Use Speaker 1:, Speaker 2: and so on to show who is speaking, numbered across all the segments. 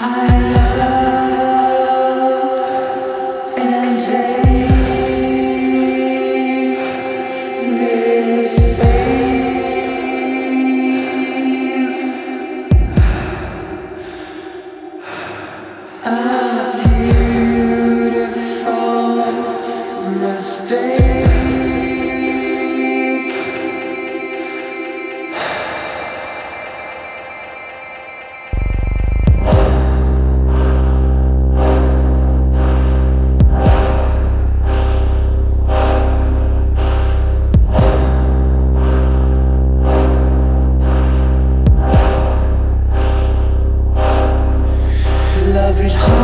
Speaker 1: I love. heart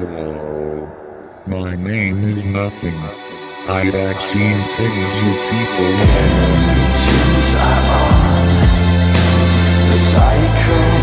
Speaker 1: My name is nothing. I've seen things you people
Speaker 2: Engines are on. The cycle